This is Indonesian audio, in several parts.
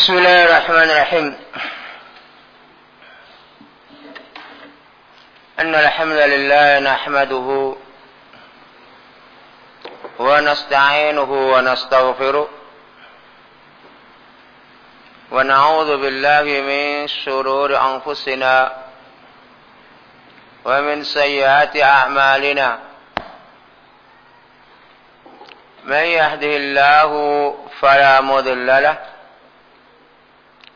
بسم الله الرحمن الرحيم. أن الحمد لله نحمده ونستعينه ونستغفره ونعوذ بالله من شرور أنفسنا ومن سيئات أعمالنا. من يهده الله فلا مضل له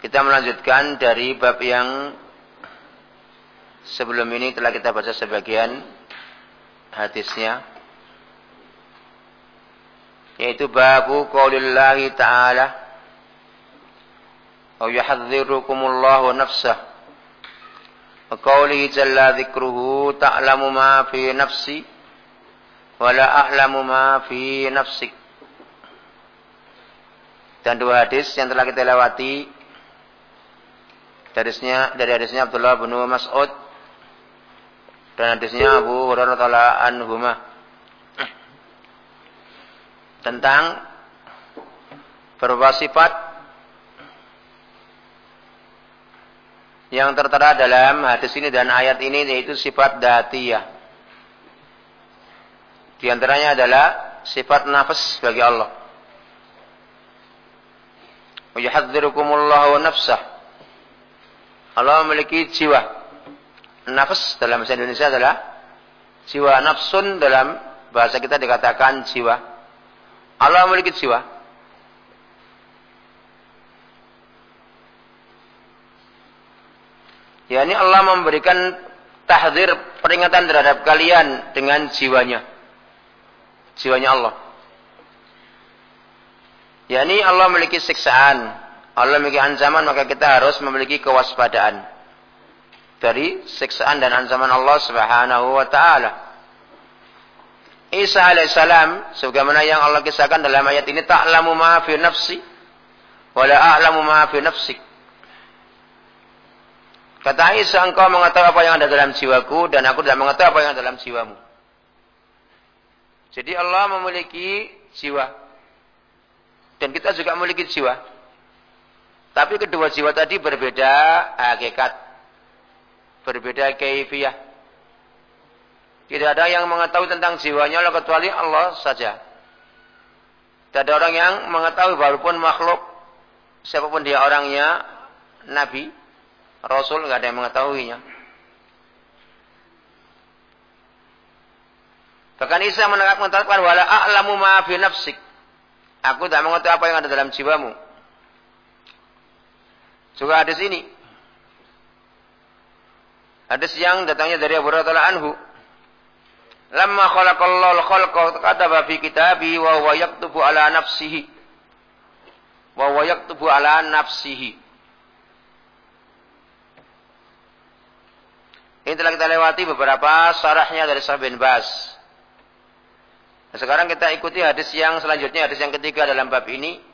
Kita melanjutkan dari bab yang sebelum ini telah kita baca sebagian hadisnya. Yaitu babu qaulillahi ta'ala wa yuhadzirukumullahu nafsah wa qaulihi jalla dzikruhu ta'lamu ma fi nafsi wa la a'lamu ma fi nafsik. Dan dua hadis yang telah kita lewati Hadisnya dari hadisnya Abdullah bin Mas'ud dan hadisnya Abu Hurairah taala anhumah tentang beberapa sifat yang tertera dalam hadis ini dan ayat ini yaitu sifat datiyah. Di antaranya adalah sifat nafas bagi Allah. Wa nafsah Allah memiliki jiwa. Nafas dalam bahasa Indonesia adalah jiwa. Nafsun dalam bahasa kita dikatakan jiwa. Allah memiliki jiwa. Ya ini Allah memberikan tahdir peringatan terhadap kalian dengan jiwanya. Jiwanya Allah. Ya ini Allah memiliki siksaan. Allah memiliki ancaman maka kita harus memiliki kewaspadaan dari siksaan dan ancaman Allah Subhanahu wa taala. Isa alaihissalam sebagaimana yang Allah kisahkan dalam ayat ini ta'lamu ma fi nafsi wa la a'lamu ma fi nafsik. Kata Isa engkau mengetahui apa yang ada dalam jiwaku dan aku tidak mengetahui apa yang ada dalam jiwamu. Jadi Allah memiliki jiwa. Dan kita juga memiliki jiwa. Tapi kedua jiwa tadi berbeda hakikat. Berbeda keifiyah. Tidak ada yang mengetahui tentang jiwanya kecuali Allah saja. Tidak ada orang yang mengetahui walaupun makhluk. Siapa pun dia orangnya. Nabi. Rasul nggak ada yang mengetahuinya. Bahkan Isa mengatakan wala a'lamu ma fi nafsik. Aku tidak mengetahui apa yang ada dalam jiwamu. Juga hadis ini. Hadis yang datangnya dari Abu Hurairah anhu. Lamma khalaqallahu al-khalqa kataba fi kitabi wa huwa yaktubu ala nafsihi. Wa huwa yaktubu ala nafsihi. Ini telah kita lewati beberapa syarahnya dari Sahih bin Bas. Nah, sekarang kita ikuti hadis yang selanjutnya, hadis yang ketiga dalam bab ini.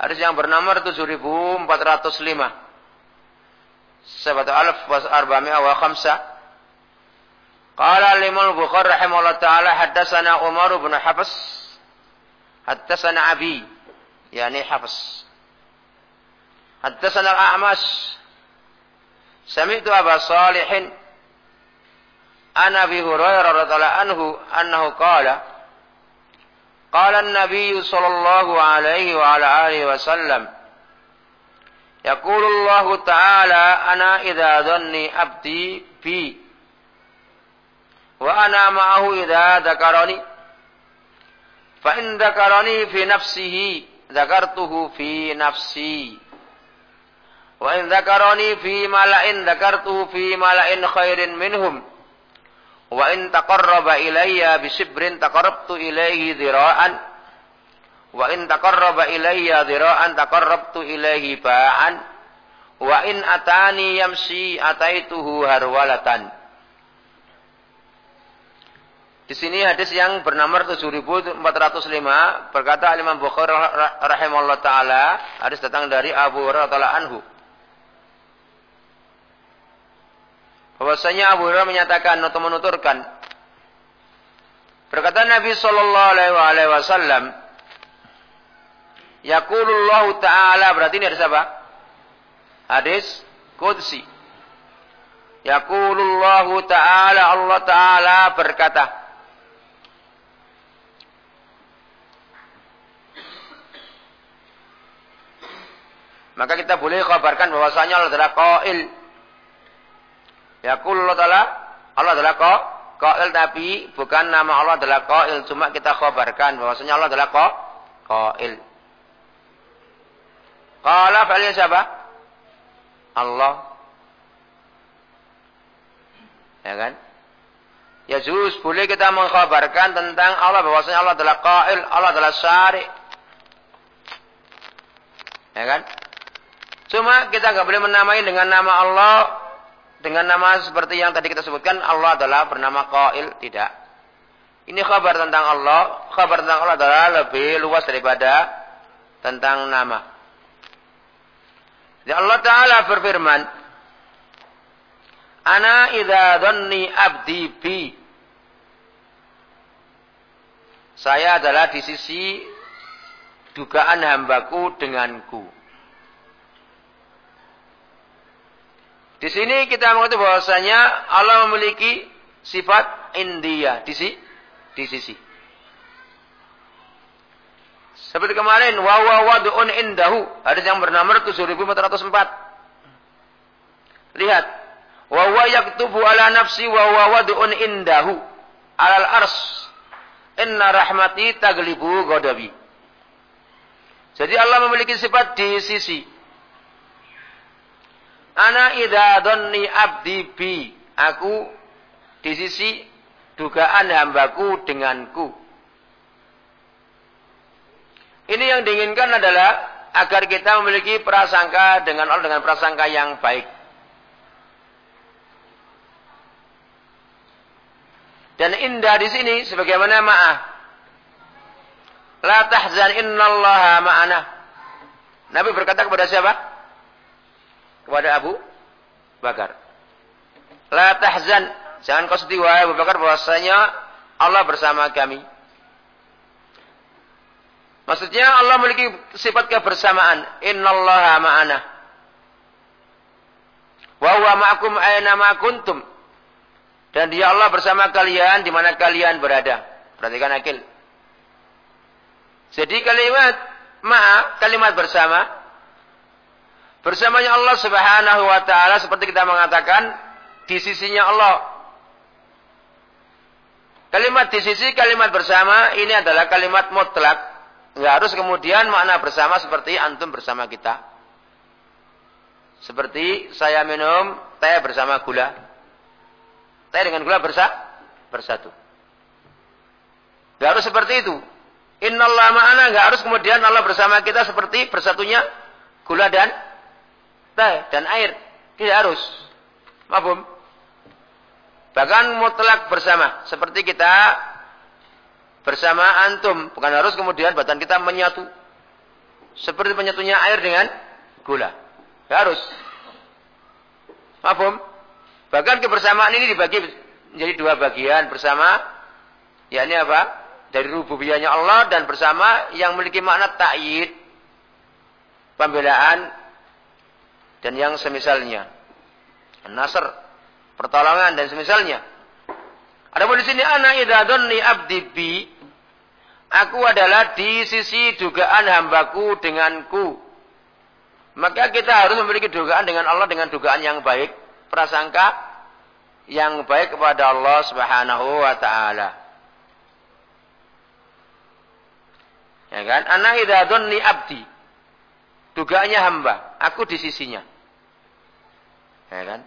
Hadis yang bernomor 7405. Sahabat alf was arba'mi'a wa khamsa. Qala limul Bukhari rahimahullah ta'ala haddatsana Umar bin Hafs. Haddatsana Abi. Yani Hafs. Haddatsana al-A'mash. Sami'tu Aba Salihin. An Abi Hurairah radhiyallahu anhu annahu qala قال النبي صلى الله عليه وعلى آله وسلم يقول الله تعالى أنا إذا ظني عبدي بي وأنا معه إذا ذكرني فإن ذكرني في نفسه ذكرته في نفسي وإن ذكرني في ملأ ذكرته في ملأ خير منهم Wa in taqarraba ilayya bi shibrin taqarrabtu ilaihi dhira'an Wa in taqarraba ilayya dhira'an taqarrabtu ilaihi ba'an. Wa in atani yamsi ataituhu harwalatan. Di sini hadis yang bernama 7405 berkata Imam Bukhari rahimahullah taala hadis datang dari Abu Hurairah anhu. Bahwasanya Abu Hurairah menyatakan atau menuturkan berkata Nabi sallallahu alaihi wasallam Yaqulullah taala berarti ini hadis apa? Hadis qudsi. Yaqulullah taala Allah taala berkata maka kita boleh kabarkan bahwasanya Allah adalah qail. Yaqul Allah Ta'ala Allah adalah qail tapi bukan nama Allah adalah qail, cuma kita kabarkan bahwasanya Allah adalah qail. Qala fa'alnya siapa? Allah. Ya kan? Ya juz boleh kita mengkhabarkan tentang Allah bahwasanya Allah adalah qail, Allah adalah syari. Ya kan? Cuma kita nggak boleh menamai dengan nama Allah dengan nama seperti yang tadi kita sebutkan Allah adalah bernama Qail, tidak. Ini kabar tentang Allah, kabar tentang Allah adalah lebih luas daripada tentang nama. Jadi Allah Ta'ala berfirman, Ana idha dhanni abdi bi. Saya adalah di sisi dugaan hambaku denganku. Di sini kita mengerti bahwasanya Allah memiliki sifat india di sisi di sisi. Seperti kemarin wa wa wad'un indahu, hadis yang bernama 7404. Lihat, wa wa yaktubu ala nafsi wa wa wad'un indahu alal ars. Inna rahmati taglibu ghadabi. Jadi Allah memiliki sifat di sisi Ana idha dhanni abdi bi. Aku di sisi dugaan hambaku denganku. Ini yang diinginkan adalah agar kita memiliki prasangka dengan Allah dengan prasangka yang baik. Dan indah di sini sebagaimana ma'ah. La tahzan innallaha ma'ana. Nabi berkata kepada siapa? Kepada Abu Bakar. La tahzan, jangan kau sedih wahai Abu Bakar bahwasanya Allah bersama kami. Maksudnya Allah memiliki sifat kebersamaan. Innallaha ma'ana. Wa huwa ma'akum aina ma kuntum. Dan dia Allah bersama kalian di mana kalian berada. Perhatikan akil. Jadi kalimat ma'a, kalimat bersama Bersamanya Allah Subhanahu wa taala seperti kita mengatakan di sisinya Allah. Kalimat di sisi kalimat bersama ini adalah kalimat mutlak. Enggak harus kemudian makna bersama seperti antum bersama kita. Seperti saya minum teh bersama gula. Teh dengan gula bersa bersatu. Enggak harus seperti itu. Innallah ma'ana enggak harus kemudian Allah bersama kita seperti bersatunya gula dan dan air. Tidak harus. Mabum. Bahkan mutlak bersama. Seperti kita bersama antum. Bukan harus kemudian badan kita menyatu. Seperti menyatunya air dengan gula. Tidak harus. Mabum. Bahkan kebersamaan ini dibagi menjadi dua bagian. Bersama. Ya ini apa? Dari rububiyahnya Allah dan bersama yang memiliki makna ta'yid. Pembelaan dan yang semisalnya. Nasr, pertolongan dan semisalnya. Adapun di sini ana idza abdi bi aku adalah di sisi dugaan hambaku denganku. Maka kita harus memiliki dugaan dengan Allah dengan dugaan yang baik, prasangka yang baik kepada Allah Subhanahu wa taala. Ya kan? Ana idza abdi. Dugaannya hamba, aku di sisinya. Ya kan?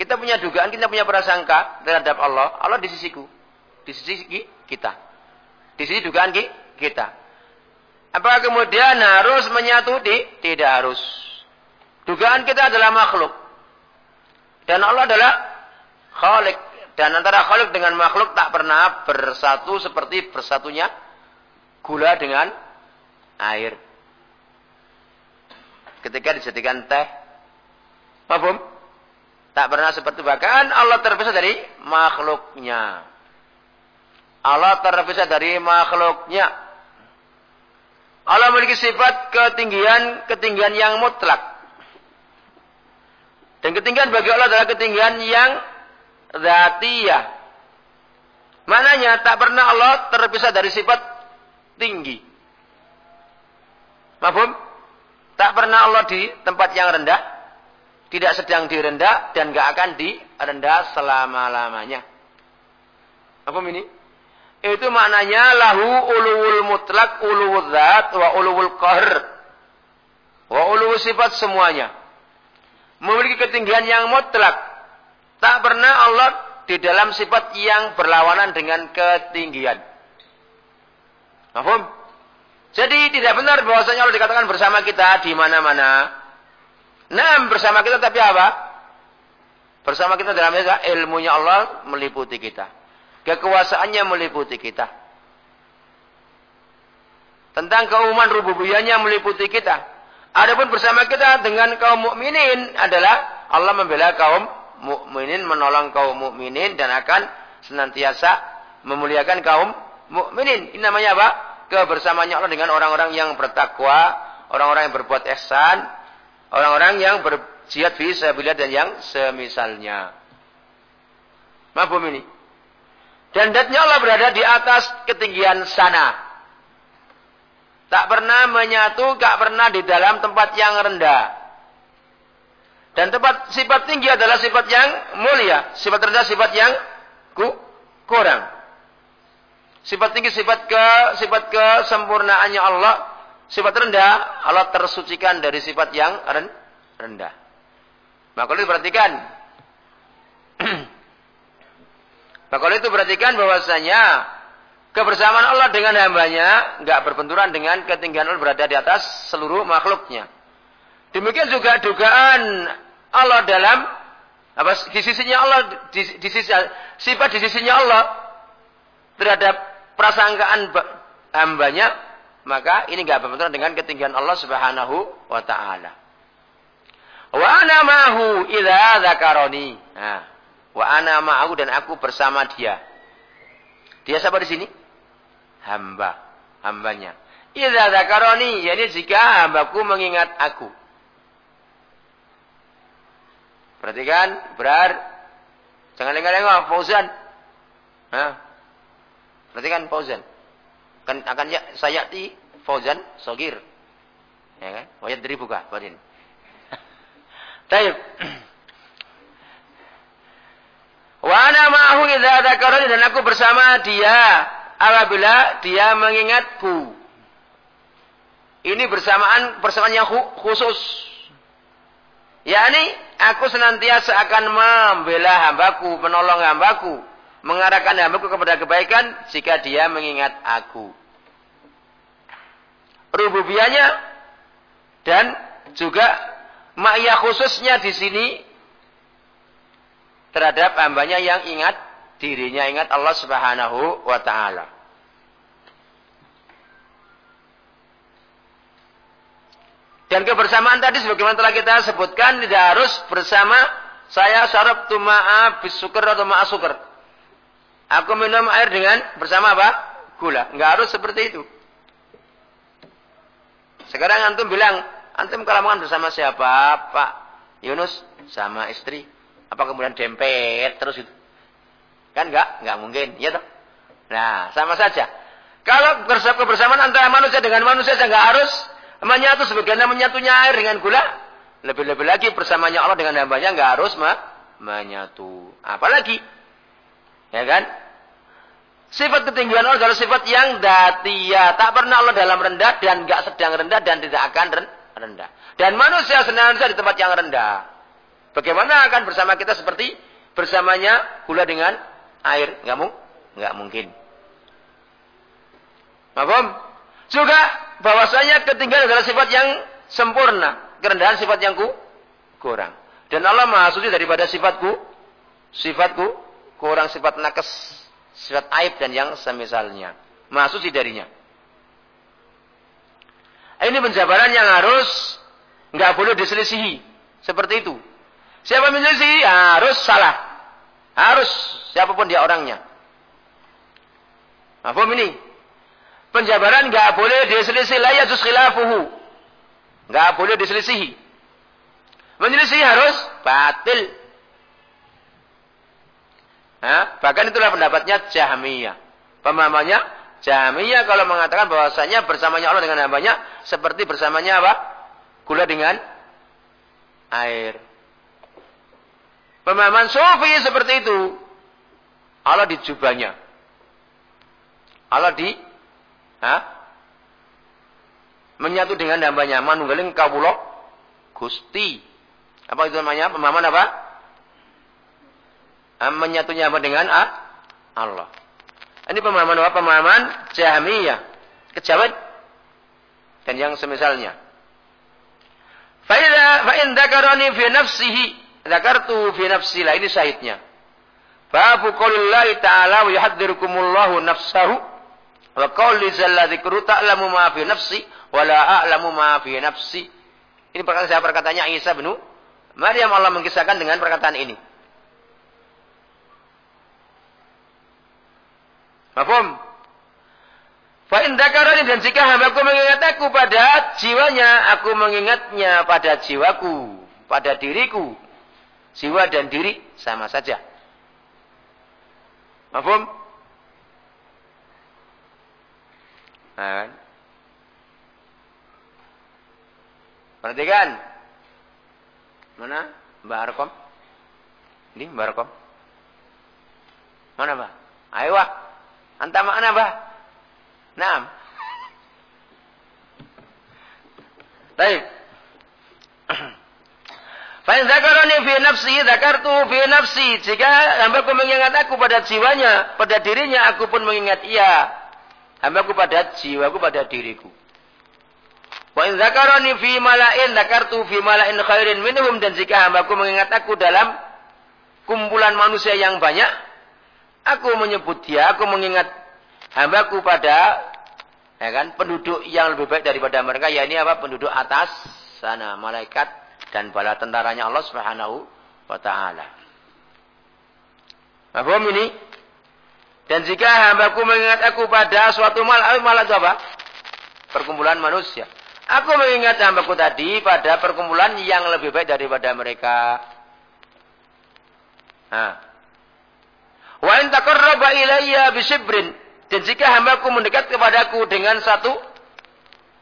Kita punya dugaan, kita punya prasangka terhadap Allah. Allah di sisiku. Di sisi kita. Di sisi dugaan kita. Apakah kemudian harus menyatu? Tidak harus. Dugaan kita adalah makhluk. Dan Allah adalah khalik. Dan antara khalik dengan makhluk tak pernah bersatu seperti bersatunya gula dengan air. Ketika dijadikan teh. Paham? Tak pernah seperti bahkan Allah terpisah dari makhluknya. Allah terpisah dari makhluknya. Allah memiliki sifat ketinggian ketinggian yang mutlak. Dan ketinggian bagi Allah adalah ketinggian yang zatiyah. Mananya tak pernah Allah terpisah dari sifat tinggi. Mafhum? Tak pernah Allah di tempat yang rendah, tidak sedang direndah dan gak akan direndah selama-lamanya. Apa ini? Itu maknanya lahu uluwul mutlak, uluwul zat, wa uluwul qahr. Wa uluwul sifat semuanya. Memiliki ketinggian yang mutlak. Tak pernah Allah di dalam sifat yang berlawanan dengan ketinggian. Mahfum? Jadi tidak benar bahwasanya Allah dikatakan bersama kita di mana-mana. Nah, bersama kita tapi apa? Bersama kita dalam ilmunya Allah meliputi kita. Kekuasaannya meliputi kita. Tentang keumuman rububiyahnya meliputi kita. Adapun bersama kita dengan kaum mukminin adalah Allah membela kaum mukminin, menolong kaum mukminin dan akan senantiasa memuliakan kaum mukminin. Ini namanya apa? Kebersamaannya Allah dengan orang-orang yang bertakwa, orang-orang yang berbuat ihsan, orang-orang yang berjihad fi sabilillah dan yang semisalnya. Mabum ini. Dan datnya Allah berada di atas ketinggian sana. Tak pernah menyatu, tak pernah di dalam tempat yang rendah. Dan tempat sifat tinggi adalah sifat yang mulia. Sifat rendah sifat yang ku, kurang. Sifat tinggi sifat ke sifat kesempurnaannya Allah. Sifat rendah Allah tersucikan dari sifat yang rendah. Maka itu perhatikan. Maka itu perhatikan bahwasanya kebersamaan Allah dengan hambanya nggak berbenturan dengan ketinggian Allah berada di atas seluruh makhluknya. Demikian juga dugaan Allah dalam apa di sisinya Allah di, di sisi sifat di sisinya Allah terhadap prasangkaan hambanya, maka ini nggak berbenturan dengan ketinggian Allah Subhanahu wa taala. Wa ana ma'hu idza dzakarani. Nah, wa ana ma'hu dan aku bersama dia. Dia siapa di sini? Hamba, hambanya. Idza dzakarani, yakni jika hambaku mengingat aku. Perhatikan, berar. Jangan lengah-lengah, Fauzan. Hah? Perhatikan Fauzan. Kan akan ya, saya ti Fauzan Sogir. Ya kan? Wayat dari buka batin. Taib. Wa ana ma'ahu idza dzakarani dan aku bersama dia apabila dia mengingatku. Ini bersamaan bersamaan yang khusus. yakni aku senantiasa akan membela hambaku, menolong hambaku mengarahkan hambaku kepada kebaikan jika dia mengingat aku. Rububiyahnya dan juga ma'iyah khususnya di sini terhadap hambanya yang ingat dirinya ingat Allah Subhanahu wa taala. Dan kebersamaan tadi sebagaimana telah kita sebutkan tidak harus bersama saya syarab tuma'a bisukur atau ma'asukar. Aku minum air dengan bersama apa? Gula. Enggak harus seperti itu. Sekarang antum bilang, antum kelamaan bersama siapa? Pak Yunus sama istri. Apa kemudian dempet terus itu? Kan enggak? Enggak mungkin. Ya toh? Nah, sama saja. Kalau kebersamaan antara manusia dengan manusia saja enggak harus menyatu sebagaimana menyatunya air dengan gula. Lebih-lebih lagi bersamanya Allah dengan hambanya enggak harus menyatu. Apalagi Ya kan? Sifat ketinggian Allah adalah sifat yang datia. Tak pernah Allah dalam rendah dan gak sedang rendah dan tidak akan rendah. Dan manusia senantiasa di tempat yang rendah. Bagaimana akan bersama kita seperti bersamanya gula dengan air? Gak, mu? gak mungkin. Mahfum? Juga bahwasanya ketinggalan adalah sifat yang sempurna, kerendahan sifat yang ku, kurang. Dan Allah Maha daripada sifatku, sifatku kurang sifat nakes, sifat aib dan yang semisalnya. Maha suci darinya. Ini penjabaran yang harus nggak boleh diselisihi. Seperti itu. Siapa menyelisihi harus salah. Harus siapa pun dia orangnya. Apa ini? Penjabaran nggak boleh diselisih la yajuz khilafuhu. Nggak boleh diselisihi. Menyelisih harus batil. Nah, bahkan itulah pendapatnya Jahmiyah. Pemahamannya Jahmiyah kalau mengatakan bahwasanya bersamanya Allah dengan hambanya seperti bersamanya apa? Gula dengan air. Pemahaman Sufi seperti itu. Allah di jubahnya. Allah di ha? menyatu dengan hambanya. Manunggaling kawulok gusti. Apa itu namanya? Pemahaman apa? Menyatunya apa dengan Allah. Ini pemahaman apa? Pemahaman Jahmiyah. Kejawat. Dan yang semisalnya. Fa'idha fa'in dakarani fi nafsihi. Dakartu fi nafsi lah. Ini syahidnya. Babu qaulillahi ta'ala wa yuhaddirukumullahu nafsahu. Wa qawli zalla dzikru ta'lamu ma fi nafsi wa la a'lamu ma fi nafsi. Ini perkataan saya perkataannya Isa bin Maryam Allah mengisahkan dengan perkataan ini. Mafhum? Fa in dan jika hambaku mengingat aku pada jiwanya, aku mengingatnya pada jiwaku, pada diriku. Jiwa dan diri sama saja. Mafhum? Nah, kan? Perhatikan. Mana? Mbak Arkom? Ini Mbak Arkom? Mana Mbak? Ayo. Anta makna apa? Naam. Baik. Fa'in zakarani fi nafsi, zakartu fi nafsi. Jika hambaku mengingat aku pada jiwanya, pada dirinya, aku pun mengingat ia. Hambaku pada jiwaku, pada diriku. Wa in zakarani fi mala'in, zakartu fi mala'in khairin minhum. Dan jika hambaku mengingat aku dalam kumpulan manusia yang banyak, Aku menyebut dia, aku mengingat hambaku pada ya kan, penduduk yang lebih baik daripada mereka, ya ini apa? Penduduk atas sana, malaikat dan bala tentaranya Allah Subhanahu wa taala. Paham ini? Dan jika hambaku mengingat aku pada suatu malam, malam itu apa? Perkumpulan manusia. Aku mengingat hambaku tadi pada perkumpulan yang lebih baik daripada mereka. Nah, Wa in taqarraba ilayya bisibrin. Dan jika hambaku mendekat kepadaku dengan satu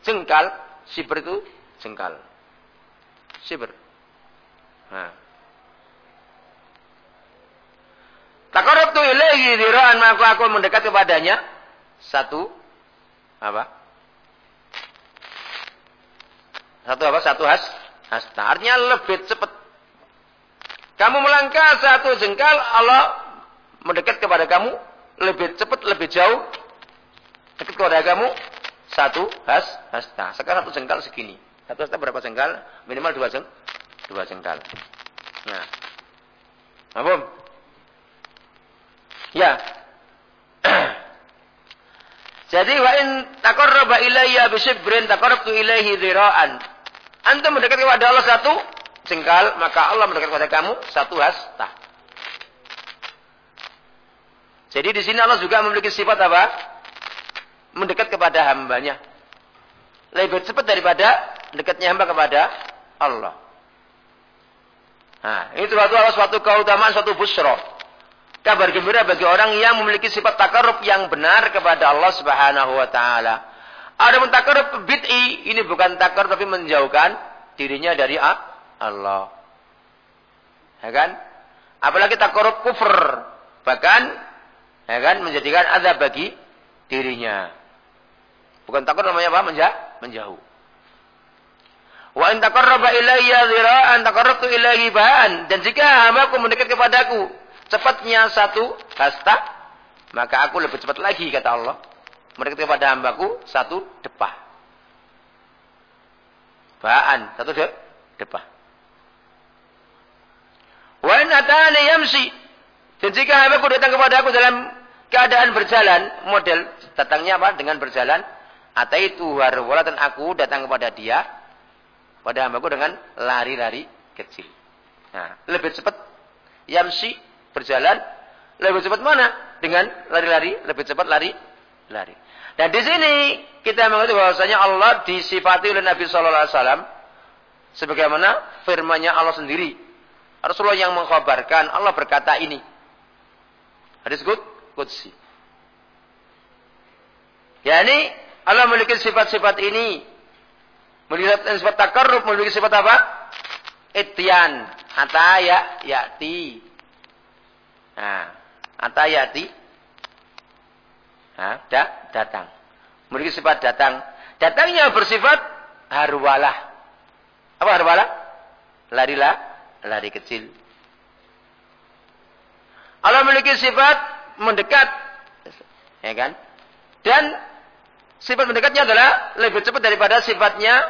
jengkal, sibr itu jengkal. Sibr. Nah. Taqarrabtu ilaihi diraan maka aku mendekat kepadanya satu apa? Satu apa? Satu has hasta. Artinya lebih cepat. Kamu melangkah satu jengkal, Allah mendekat kepada kamu lebih cepat, lebih jauh. Dekat kepada kamu satu has hasta. Sekarang satu jengkal segini. Satu hasta berapa jengkal? Minimal dua jeng, dua jengkal. Nah, apa? Ya. Jadi wa in taqarraba ilayya bi shibrin taqarrabtu ilaihi dhira'an. Antum mendekat kepada Allah satu jengkal, maka Allah mendekat kepada kamu satu hasta. Jadi di sini Allah juga memiliki sifat apa? Mendekat kepada hambanya. Lebih cepat daripada dekatnya hamba kepada Allah. Nah, ini suatu Allah suatu keutamaan, suatu busro. Kabar gembira bagi orang yang memiliki sifat takarub yang benar kepada Allah Subhanahu wa taala. Ada pun takarub bid'i, ini bukan takarub tapi menjauhkan dirinya dari Allah. Ya kan? Apalagi takarub kufur. Bahkan ya kan menjadikan azab bagi dirinya. Bukan takut namanya apa? Menja menjauh. Wa in taqarraba ilayya dhira'an taqarrabtu ilayhi ba'an. Dan jika hambaku mendekat kepadaku cepatnya satu hasta, maka aku lebih cepat lagi kata Allah. Mendekat kepada hambaku satu depah. baan. Satu de depan. Wa in atani yamsi. Dan jika hambaku datang kepada aku dalam keadaan berjalan, model datangnya apa? Dengan berjalan. Ataitu harwalatan aku datang kepada dia, pada hambaku dengan lari-lari kecil. Nah, lebih cepat yamsi berjalan, lebih cepat mana? Dengan lari-lari, lebih cepat lari, lari. Dan di sini kita mengerti bahwasanya Allah disifati oleh Nabi Shallallahu Alaihi Wasallam sebagaimana firman-Nya Allah sendiri. Rasulullah yang mengkhabarkan Allah berkata ini. Hadis good, kudsi. Ya ini Allah memiliki sifat-sifat ini. Memiliki sifat takarrub, memiliki sifat apa? Itian. Ataya yati. Nah, atayati. Nah, da, datang. Memiliki sifat datang. Datangnya bersifat harwalah. Apa harwalah? Larilah, lari kecil. Allah memiliki sifat mendekat. Ya kan? Dan sifat mendekatnya adalah lebih cepat daripada sifatnya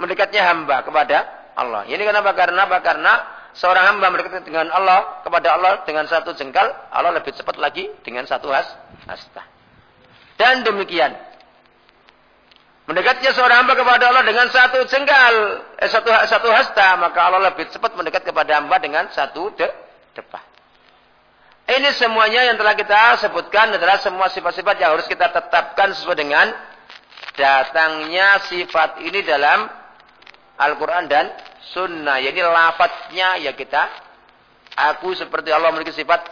mendekatnya hamba kepada Allah. Ini kenapa? Karena apa? Karena seorang hamba mendekat dengan Allah kepada Allah dengan satu jengkal, Allah lebih cepat lagi dengan satu has, hasta. Dan demikian. Mendekatnya seorang hamba kepada Allah dengan satu jengkal, eh, satu satu hasta, maka Allah lebih cepat mendekat kepada hamba dengan satu de, depan. Ini semuanya yang telah kita sebutkan adalah semua sifat-sifat yang harus kita tetapkan sesuai dengan datangnya sifat ini dalam Al-Quran dan Sunnah. Jadi lafadznya ya kita aku seperti Allah memiliki sifat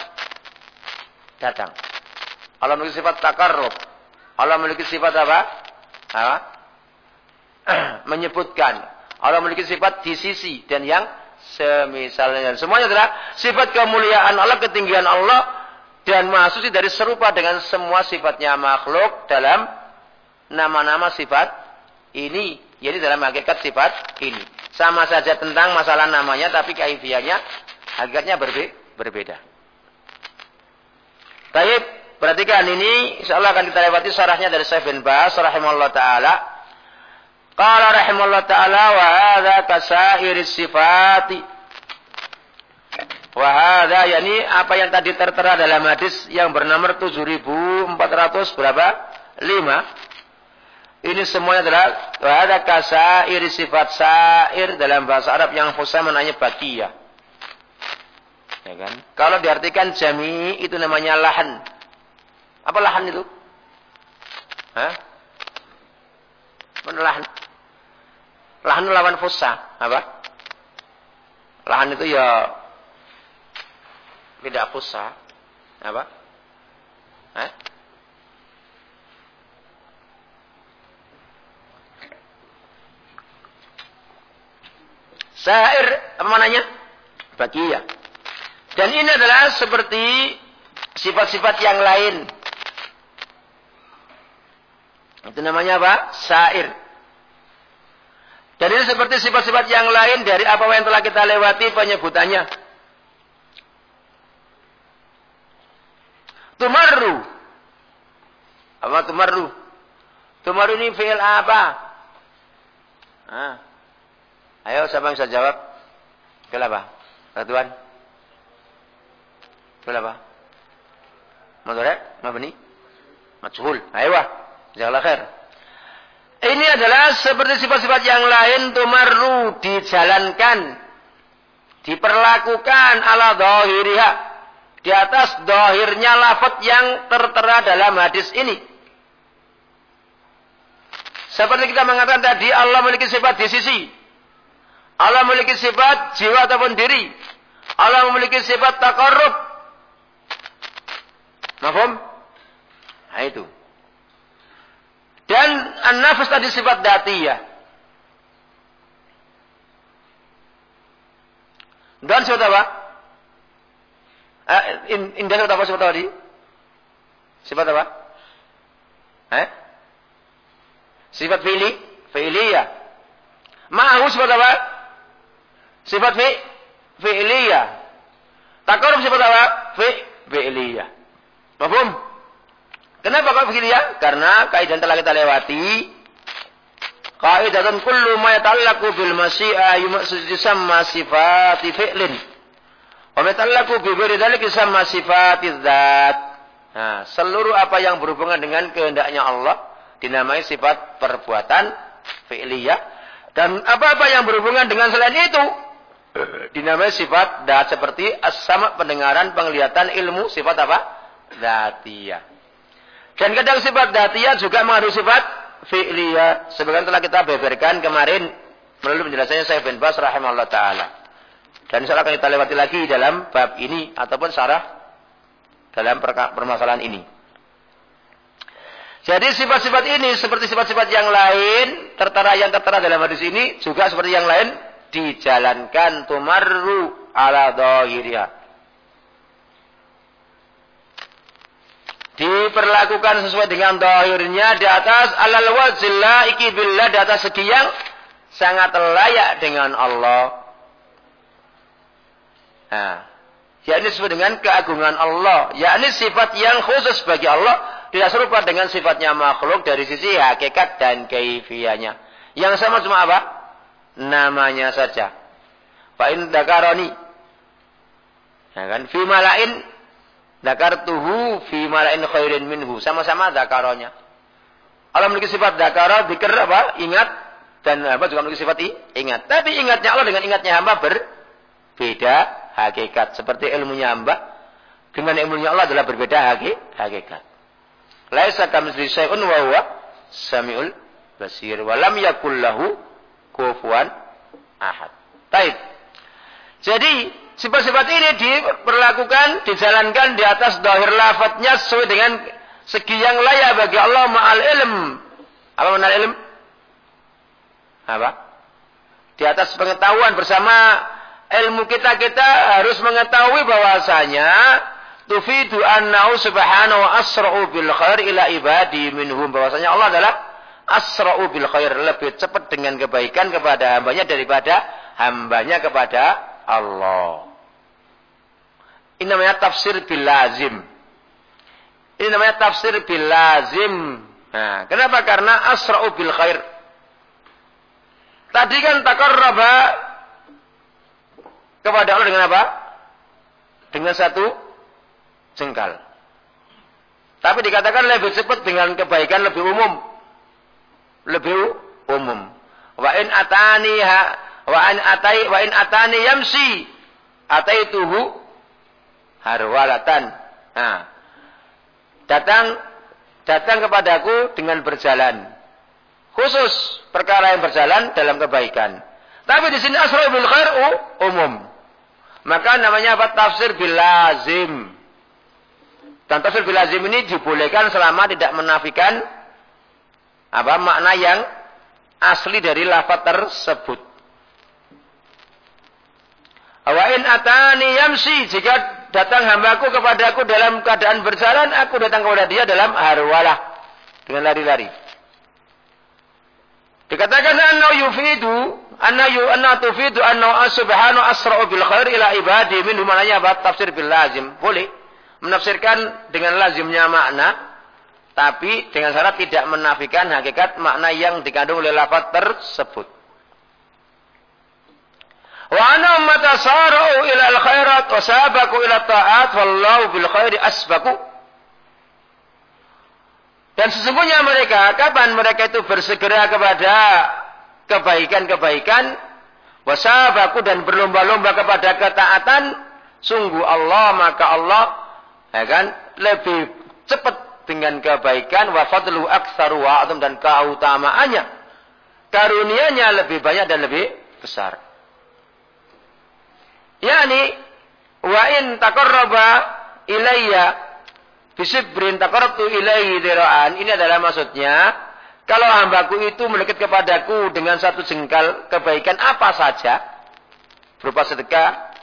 datang. Allah memiliki sifat takarrub. Allah memiliki sifat apa? Apa? Menyebutkan. Allah memiliki sifat di sisi dan yang semisalnya. Semuanya adalah sifat kemuliaan Allah, ketinggian Allah dan mahsusi dari serupa dengan semua sifatnya makhluk dalam nama-nama sifat ini. Jadi dalam hakikat sifat ini. Sama saja tentang masalah namanya tapi kaifiahnya hakikatnya berbe berbeda. Baik, perhatikan ini insyaallah akan kita lewati syarahnya dari Syekh bin Bas rahimahullah taala. Qala rahimahullah ta'ala wa hadha kasairi sifati. Wa hadha yani apa yang tadi tertera dalam hadis yang bernomor 7400 berapa? 5. Ini semuanya adalah wa hadha kasairi sifat sair dalam bahasa Arab yang khusus menanya bakiyah. Ya kan? Kalau diartikan jami itu namanya lahan. Apa lahan itu? Hah? Mana lahan? Lahan lawan fusa. Apa? Lahan itu ya tidak fusa. Apa? Eh? Sair, apa mananya? Bagiyah. Dan ini adalah seperti sifat-sifat yang lain. Itu namanya apa? Sair. Dan ini seperti sifat-sifat yang lain dari apa yang telah kita lewati penyebutannya. Tumarru. Apa tumarru? Tumarru ini fi'il apa? Ah. Ayo siapa yang bisa jawab? Fi'il apa? Ratuan? Fi'il apa? Mudhari? Mabni? Majhul. Ayo. Jazakallah khair. Ini adalah seperti sifat-sifat yang lain tumarru dijalankan, diperlakukan ala dohiriha di atas dohirnya lafaz yang tertera dalam hadis ini. Seperti kita mengatakan tadi, Allah memiliki sifat di sisi. Allah memiliki sifat jiwa ataupun diri. Allah memiliki sifat takarrub. Mahfum? Nah itu. Dan an-nafas tadi sifat datiyah. Dan sifat apa? Eh, indah sifat apa sifat tadi? Sifat apa? Eh? Sifat fi'li? Fi'liyah. Ma'ahu sifat apa? Sifat fi? Fi'liyah. Takarub sifat apa? Fi? Fi'liyah. Mahfum? Kenapa kok begini ya? Karena kaidah telah kita lewati Qaidatun kullu ma yata'allaqu bil masyi'a yusamma sifati fi'lin. Wa ma bi ghairi dzalika yusamma sifati dzat. Nah, seluruh apa yang berhubungan dengan kehendaknya Allah dinamai sifat perbuatan fi'liyah dan apa-apa yang berhubungan dengan selain itu dinamai sifat dat seperti as-sama pendengaran, penglihatan, ilmu, sifat apa? Datiyah. Dan kadang sifat datiyah juga mengandung sifat fi'liyah. Sebagaimana telah kita beberkan kemarin melalui penjelasannya saya bin Bas rahimahullah taala. Dan insya akan kita lewati lagi dalam bab ini ataupun syarah dalam permasalahan ini. Jadi sifat-sifat ini seperti sifat-sifat yang lain, tertera yang tertera dalam hadis ini juga seperti yang lain dijalankan tumarru ala dhahiriha. Diperlakukan sesuai dengan dohirnya di atas alal wajillah iki billah di atas segi yang sangat layak dengan Allah. Nah, yakni sesuai dengan keagungan Allah, yakni sifat yang khusus bagi Allah tidak serupa dengan sifatnya makhluk dari sisi hakikat dan keifiannya. Yang sama cuma apa? Namanya saja. In dakaroni. Ya kan? Fi malain dakartuhu fi malain khairin minhu. Sama-sama dakaronya. Allah memiliki sifat dakara, dikir apa? Ingat dan apa juga memiliki sifat ingat. Tapi ingatnya Allah dengan ingatnya hamba berbeda hakikat. Seperti ilmunya hamba dengan ilmunya Allah adalah berbeda hakikat. Laisa kamitsli syai'un wa huwa samiul basir wa lam yakul lahu ahad. Taib. Jadi sifat-sifat ini diperlakukan, dijalankan di atas dohir lafadznya sesuai dengan segi yang layak bagi Allah ma'al ilm. Apa ma'al ilm? Apa? Di atas pengetahuan bersama ilmu kita kita harus mengetahui bahwasanya tufidu annahu subhanahu asra'u bil khair ila ibadi minhum bahwasanya Allah adalah asra'u bil khair lebih cepat dengan kebaikan kepada hambanya daripada hambanya kepada Allah. Ini namanya tafsir bil lazim. Ini namanya tafsir bil lazim. Nah, kenapa? Karena asra'u bil khair. Tadi kan takarraba kepada Allah dengan apa? Dengan satu jengkal. Tapi dikatakan lebih cepat dengan kebaikan lebih umum. Lebih umum. Wa in atani ha wa in atai wa in atani yamsi ataituhu harwalatan. Nah, datang datang kepadaku dengan berjalan. Khusus perkara yang berjalan dalam kebaikan. Tapi di sini asra bil khair umum. Maka namanya apa? Tafsir bilazim. Dan tafsir bilazim ini dibolehkan selama tidak menafikan apa makna yang asli dari lafaz tersebut. Awain atani yamsi jika datang hambaku kepadaku dalam keadaan berjalan, aku datang kepada dia dalam harwalah dengan lari-lari. Dikatakan anna yufidu anna yu anna tufidu anna subhanahu asra'u bil khair ila ibadi. Min mananya apa? Tafsir bil lazim. Boleh menafsirkan dengan lazimnya makna tapi dengan syarat tidak menafikan hakikat makna yang dikandung oleh lafaz tersebut wa ana mata sara'u ila al khairat wa sabaku ila ta'at wallahu bil khairi asbaku. Dan sesungguhnya mereka kapan mereka itu bersegera kepada kebaikan-kebaikan wasabaku dan berlomba-lomba kepada ketaatan sungguh Allah maka Allah ya kan lebih cepat dengan kebaikan wa fadlu aktsaru wa dan keutamaannya. Karunianya lebih banyak dan lebih besar yakni wa in taqarraba ilayya bisibrin taqarrabtu ilaihi diraan ini adalah maksudnya kalau hambaku itu mendekat kepadaku dengan satu jengkal kebaikan apa saja, berupa sedekah,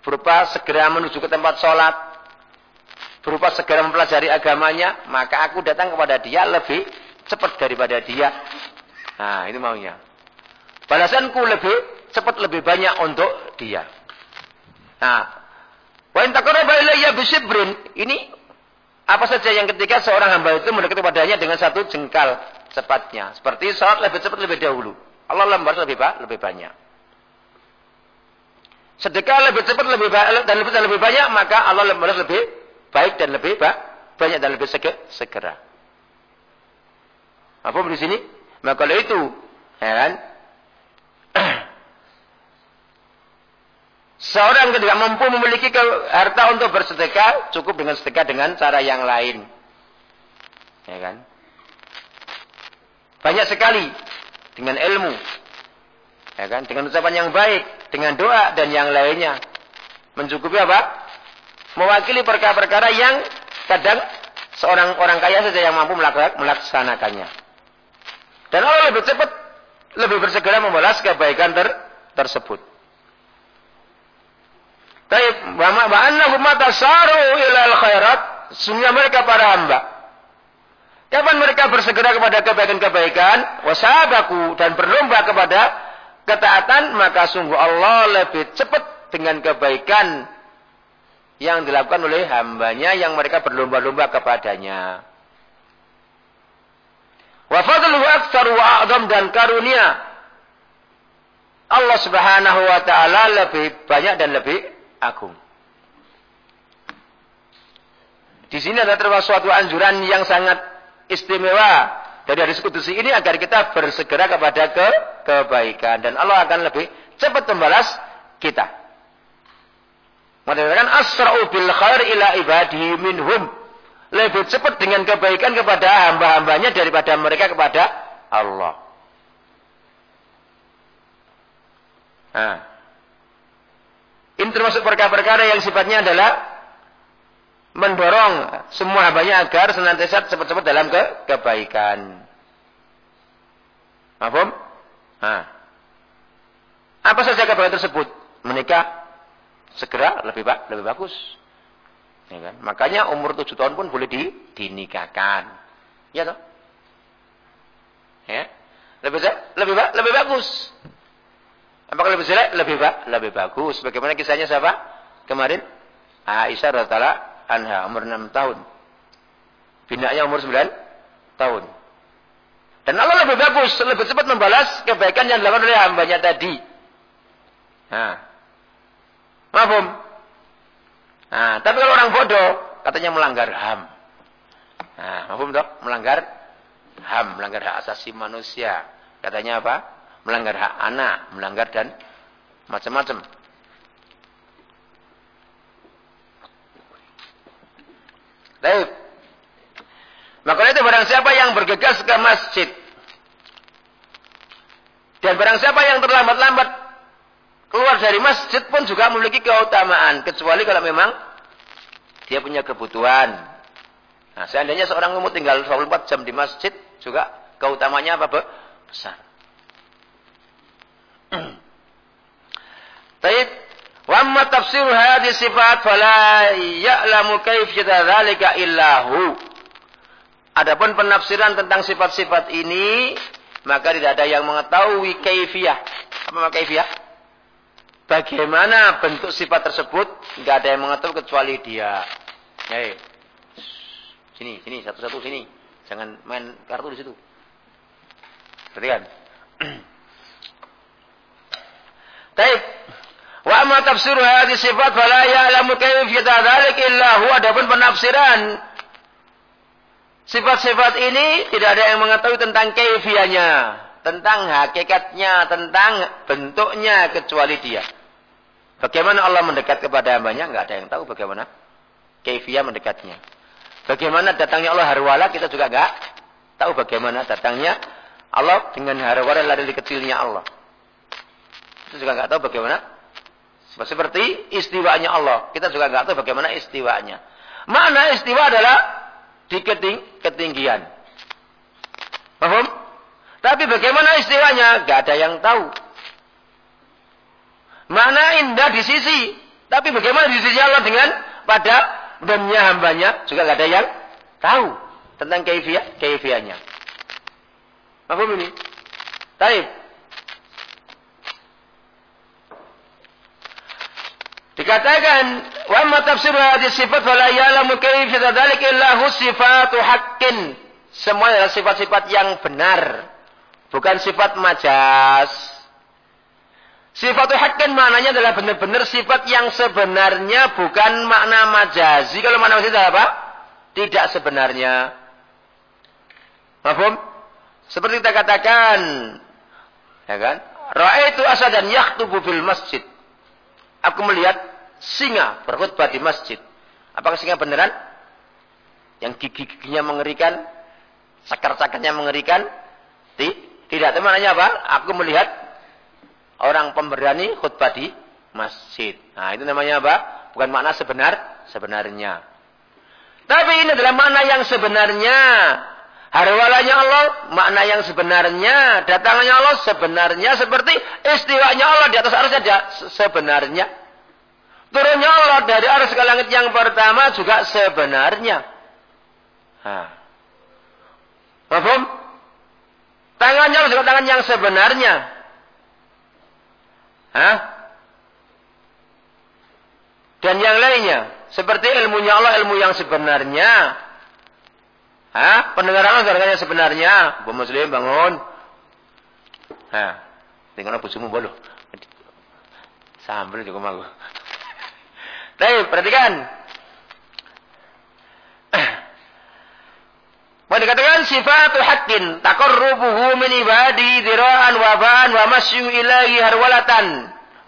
berupa segera menuju ke tempat sholat, berupa segera mempelajari agamanya, maka aku datang kepada dia lebih cepat daripada dia. Nah, ini maunya. Balasanku lebih cepat lebih banyak untuk dia. Nah, wa in taqarraba ilayya bisibrin, ini apa saja yang ketika seorang hamba itu mendekat kepadanya dengan satu jengkal cepatnya. Seperti salat lebih cepat lebih dahulu. Allah lembar lebih, lebih banyak. Sedekah lebih cepat lebih baik dan lebih, dan lebih banyak, maka Allah lembar lebih baik dan lebih banyak dan lebih segera. Apa di sini? Maka kalau itu, ya kan? Seorang ketika mampu memiliki harta untuk bersedekah, cukup dengan sedekah dengan cara yang lain. Ya kan? Banyak sekali dengan ilmu. Ya kan? Dengan ucapan yang baik, dengan doa dan yang lainnya. Mencukupi apa? Mewakili perkara-perkara yang kadang seorang orang kaya saja yang mampu melaksanakannya. Dan Allah lebih cepat, lebih bersegera membalas kebaikan ter tersebut. Taib wa annahum matasaru ilal khairat. Sungguh mereka para hamba. Kapan mereka bersegera kepada kebaikan-kebaikan, wasabaku dan berlomba kepada ketaatan, maka sungguh Allah lebih cepat dengan kebaikan yang dilakukan oleh hambanya yang mereka berlomba-lomba kepadanya. Wa fadluhu aktsar wa dan karunia Allah Subhanahu wa taala lebih banyak dan lebih agung. Di sini ada termasuk suatu anjuran yang sangat istimewa dari hadis kudusi ini agar kita bersegera kepada ke kebaikan dan Allah akan lebih cepat membalas kita. Mengatakan asra'u bil khair ila ibadihi minhum. Lebih cepat dengan kebaikan kepada hamba-hambanya daripada mereka kepada Allah. Nah, ini termasuk perkara-perkara yang sifatnya adalah mendorong semua hambanya agar senantiasa cepat-cepat dalam ke kebaikan. Mahfum? Nah. Apa saja kebaikan tersebut? Menikah segera lebih ba lebih bagus. Ya kan? Makanya umur tujuh tahun pun boleh di dinikahkan. Ya toh? Ya. Lebih lebih lebih bagus. Apakah lebih jelek? Lebih ba lebih bagus. Bagaimana kisahnya siapa? Kemarin Aisyah radhiyallahu anha umur 6 tahun. Bindaknya umur 9 tahun. Dan Allah lebih bagus, lebih cepat membalas kebaikan yang dilakukan oleh hambanya tadi. Nah. Mahfum? Nah, tapi kalau orang bodoh, katanya melanggar HAM. Nah, mahfum toh? Melanggar HAM, melanggar hak asasi manusia. Katanya apa? Melanggar hak anak, melanggar dan macam-macam. Baik. Maka itu barang siapa yang bergegas ke masjid dan barang siapa yang terlambat-lambat keluar dari masjid pun juga memiliki keutamaan kecuali kalau memang dia punya kebutuhan. Nah, seandainya seorang umum tinggal 24 jam di masjid juga keutamanya apa besar. Taib. Wa tafsir hadhihi sifat fala ya'lamu kayfiyata dzalika illa hu. Adapun penafsiran tentang sifat-sifat ini maka tidak ada yang mengetahui kaifiyah. Apa kaifiyah? Bagaimana bentuk sifat tersebut? Tidak ada yang mengetahui kecuali dia. Hei. Sini, sini, satu-satu sini. Jangan main kartu di situ. Perhatikan. Taib. Wa amma tafsir hadhihi sifat fala ya'lamu kayfiyata dzalik illa huwa adapun penafsiran sifat-sifat ini tidak ada yang mengetahui tentang kaifiahnya, tentang hakikatnya, tentang bentuknya kecuali dia. Bagaimana Allah mendekat kepada hambanya? Enggak ada yang tahu bagaimana kaifiah mendekatnya. Bagaimana datangnya Allah harwala kita juga enggak tahu bagaimana datangnya Allah dengan harwala lari kecilnya Allah. Itu juga enggak tahu bagaimana seperti istiwanya Allah. Kita juga nggak tahu bagaimana istiwanya. Mana istiwa adalah di keting ketinggian. Paham? Tapi bagaimana istiwanya? Gak ada yang tahu. Mana indah di sisi. Tapi bagaimana di sisi Allah dengan pada dannya hambanya. Juga gak ada yang tahu. Tentang keifiyah, keifiyahnya. Paham ini? Taib. Dikatakan, wa amma tafsir hadhihi sifat fala ya'lamu kayfa dzalik illa sifatu haqqin. Semua adalah sifat-sifat yang benar. Bukan sifat majas. Sifat hakin maknanya adalah benar-benar sifat yang sebenarnya bukan makna majazi. Kalau makna majazi adalah apa? Tidak sebenarnya. Mahfum? Seperti kita katakan. Ya kan? Ra'aitu asadan yakhtubu fil masjid. Aku melihat singa berkhutbah di masjid. Apakah singa beneran? Yang gigi-giginya mengerikan? Cakar-cakarnya mengerikan? Tidak. Itu maknanya apa? Aku melihat orang pemberani khutbah di masjid. Nah, itu namanya apa? Bukan makna sebenar sebenarnya. Tapi ini adalah makna yang sebenarnya. Harwalanya Allah, makna yang sebenarnya. Datangannya Allah sebenarnya seperti istiwanya Allah di atas arus saja sebenarnya. Turunnya Allah dari arus ke langit yang pertama juga sebenarnya. Mahfum? Tangannya Allah juga tangan yang sebenarnya. Hah? Dan yang lainnya. Seperti ilmunya Allah, ilmu yang sebenarnya. Hah? Pendengaran yang sebenarnya. Bu Muslim bangun. Hah? Tengok bujumu bolu. Sambil juga malu. Baik, perhatikan. Mau dikatakan sifatul haqqin taqarrubuhu min ibadi dira'an wa ba'an wa masyu ilahi harwalatan.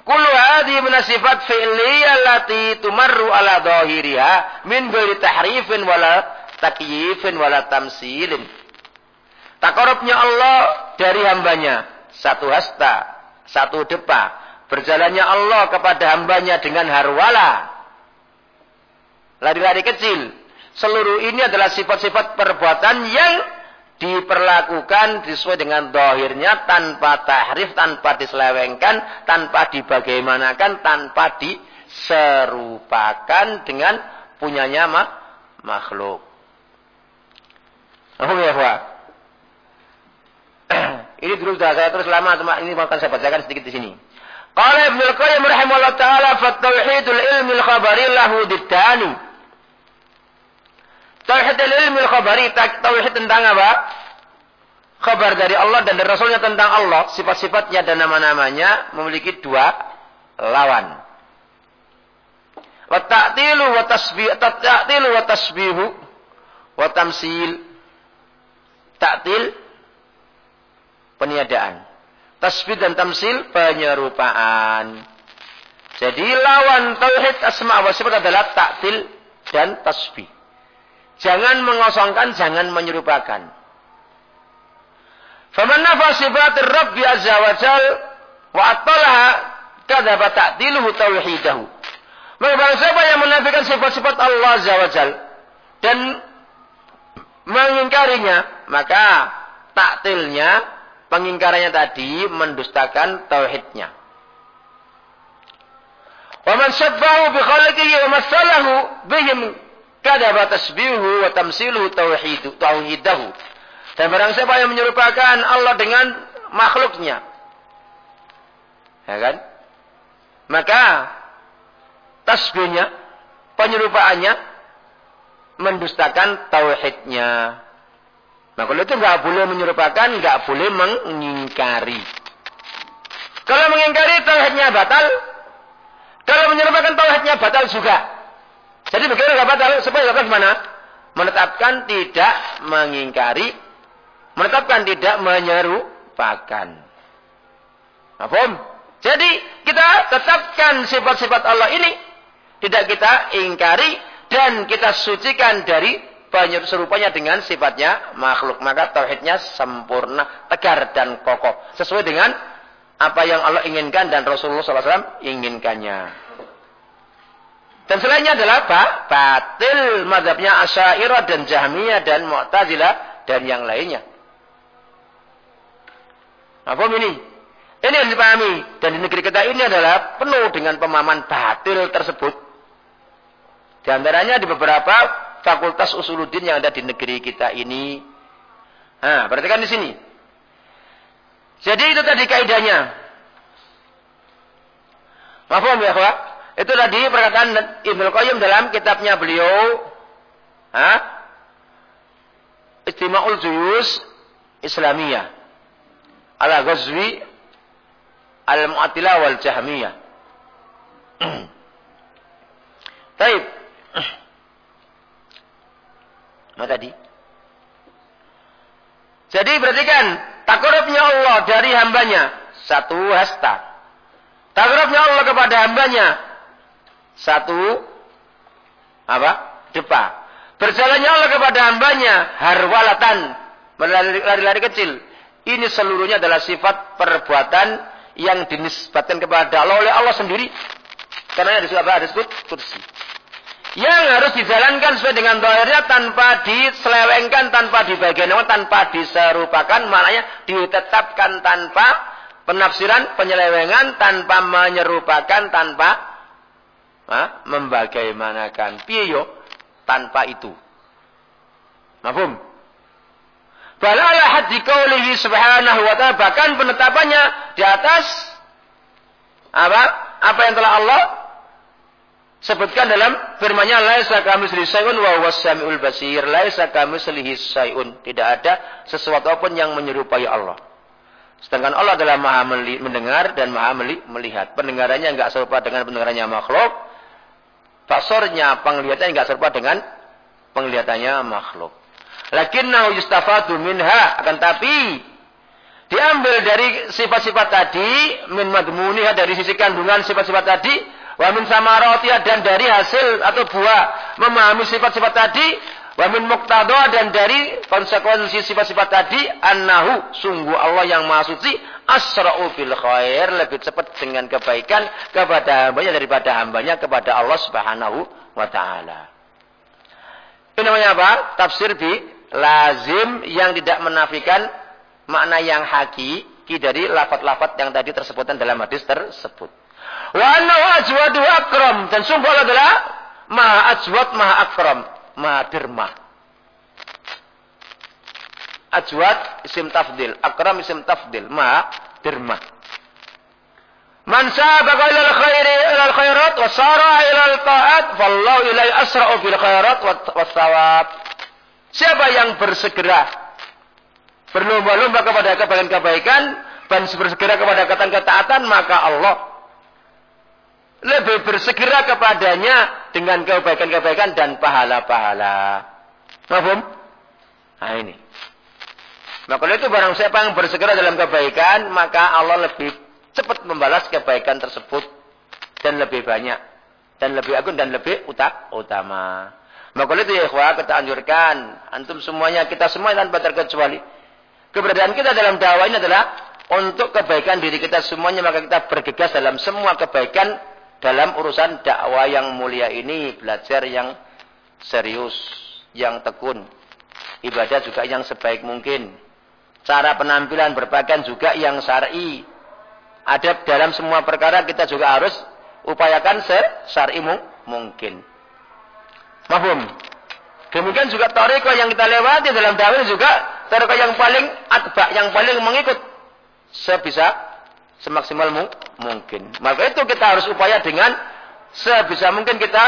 Kullu hadhi min sifat fi'liyah allati tumarru ala dhahiriha min ghairi tahrifin wala takyifin wala tamsilin. Takarubnya Allah dari hambanya. Satu hasta, satu depa. Berjalannya Allah kepada hambanya dengan harwala. Lari-lari kecil Seluruh ini adalah sifat-sifat perbuatan yang diperlakukan sesuai dengan dohirnya tanpa tahrif, tanpa diselewengkan, tanpa dibagaimanakan, tanpa diserupakan dengan punyanya makhluk. Oh ya, Pak. ini dulu sudah saya terus lama, cuma ini akan saya bacakan sedikit di sini. Qala Ibnu Qayyim rahimahullah taala fa tauhidul ilmi al-khabari lahu dittani. Tauhid ilmi khabari, tauhid tentang apa? Kabar dari Allah dan dari Rasulnya tentang Allah, sifat-sifatnya dan nama-namanya memiliki dua lawan. Wa ta'tilu wa tasbih, ta'tilu wa tasbihu wa tamsil. Ta'til peniadaan. Tasbih dan tamsil penyerupaan. Jadi lawan tauhid asma wa sifat adalah ta'til dan tasbih. Jangan mengosongkan, jangan menyerupakan. Faman nafa sifatir Rabbi azza wa jal wa attalaha kadzaba ta'diluhu tauhidahu. Maka barang siapa yang menafikan sifat-sifat Allah azza wa jal dan mengingkarinya, maka taktilnya, pengingkarannya tadi mendustakan tauhidnya. Wa man syabbahu bi khaliqihi wa masalahu bihim kadaba tasbihu wa tamsiluhu tauhidu tauhidahu. Dan barang siapa yang menyerupakan Allah dengan makhluknya. Ya kan? Maka tasbihnya, penyerupaannya mendustakan tauhidnya. Nah kalau itu nggak boleh menyerupakan, nggak boleh mengingkari. Kalau mengingkari tauhidnya batal, kalau menyerupakan tauhidnya batal juga. Jadi bagaimana nggak batal? Supaya dapat gimana? Menetapkan tidak mengingkari, menetapkan tidak menyerupakan. Paham? Jadi kita tetapkan sifat-sifat Allah ini tidak kita ingkari dan kita sucikan dari banyak serupanya dengan sifatnya makhluk. Maka tauhidnya sempurna, tegar dan kokoh. Sesuai dengan apa yang Allah inginkan dan Rasulullah SAW inginkannya. Dan selainnya adalah apa? Batil madhabnya Asyairah dan Jahmiyah dan Mu'tazilah dan yang lainnya. Apa ini? Ini yang dipahami. Dan di negeri kita ini adalah penuh dengan pemahaman batil tersebut. Di antaranya di beberapa fakultas usuluddin yang ada di negeri kita ini. Nah, perhatikan di sini. Jadi itu tadi kaidahnya. Mahfum ya, Pak? Itu tadi perkataan Ibnu Qayyim dalam kitabnya beliau. Ha? Istima'ul Juyus Islamiyah ala Ghazwi al-Mu'attilah wal Jahmiyah. Taib. Nah tadi. Jadi perhatikan, takrubnya Allah dari hambanya satu hasta. Takrubnya Allah kepada hambanya satu apa? Depa. Berjalannya Allah kepada hambanya harwalatan berlari-lari kecil. Ini seluruhnya adalah sifat perbuatan yang dinisbatkan kepada Allah oleh Allah sendiri. Karena disebut apa? Disebut kursi. Yang harus dijalankan sesuai dengan doanya tanpa diselewengkan, tanpa dibagian tanpa diserupakan, maknanya ditetapkan tanpa penafsiran, penyelewengan, tanpa menyerupakan, tanpa ha, membagaimanakan. Piyo tanpa itu. Mafhum? Balala haddi subhanahu wa ta'ala bahkan penetapannya di atas apa? Apa yang telah Allah sebutkan dalam firman-Nya laisa kamitslihi syai'un wa huwas samiul basir. Laisa kamitslihi syai'un. Tidak ada sesuatu pun yang menyerupai Allah. Sedangkan Allah adalah Maha mendengar dan Maha melihat. Pendengarannya enggak serupa dengan pendengarannya makhluk. Basornya, penglihatannya enggak serupa dengan penglihatannya makhluk. Lakinnahu yustafadu minha akan tapi diambil dari sifat-sifat tadi min madmuniha dari sisi kandungan sifat-sifat tadi Wa min samaratiha dan dari hasil atau buah memahami sifat-sifat tadi. Wa min muqtadha dan dari konsekuensi sifat-sifat tadi. Annahu sungguh Allah yang maha suci. Asra'u bil khair. Lebih cepat dengan kebaikan kepada hambanya daripada hambanya kepada Allah subhanahu wa ta'ala. Ini namanya apa? Tafsir bi lazim yang tidak menafikan makna yang hakiki dari lafat-lafat yang tadi tersebutkan dalam hadis tersebut. Wa annahu ajwadu akram. Dan sungguh Allah adalah maha ajwad, maha akram. Maha dirma. Ajwad isim tafdil. Akram isim tafdil. Maha dirma. Man sabaqa ila al-khairi ila al-khairat wa sara ila al-ta'at fallahu ilai asra'u bil khairat wa thawab. Siapa yang bersegera berlomba-lomba kepada kebaikan-kebaikan dan bersegera kepada ketaatan maka Allah lebih bersegera kepadanya dengan kebaikan-kebaikan dan pahala-pahala. Mahfum? Nah ini. Maka itu barang siapa yang bersegera dalam kebaikan, maka Allah lebih cepat membalas kebaikan tersebut dan lebih banyak dan lebih agung dan lebih utama. Maka itu ya ikhwah kita anjurkan antum semuanya kita semua tanpa terkecuali keberadaan kita dalam dakwah ini adalah untuk kebaikan diri kita semuanya maka kita bergegas dalam semua kebaikan dalam urusan dakwah yang mulia ini belajar yang serius, yang tekun. Ibadah juga yang sebaik mungkin. Cara penampilan berpakaian juga yang syar'i. Adab dalam semua perkara kita juga harus upayakan syar'i mungkin. Mahfum. Demikian juga toriko yang kita lewati dalam dakwah juga toriko yang paling atba, yang paling mengikut sebisa semaksimal mungkin. Maka itu kita harus upaya dengan sebisa mungkin kita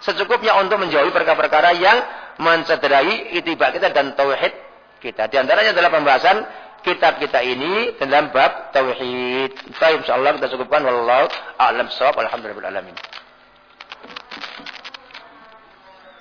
secukupnya untuk menjauhi perkara-perkara yang mencederai itibak kita dan tauhid kita. Di antaranya adalah pembahasan kitab kita ini dalam bab tauhid. Baik, insyaallah kita cukupkan wallahu a'lam bissawab. Alhamdulillah alamin.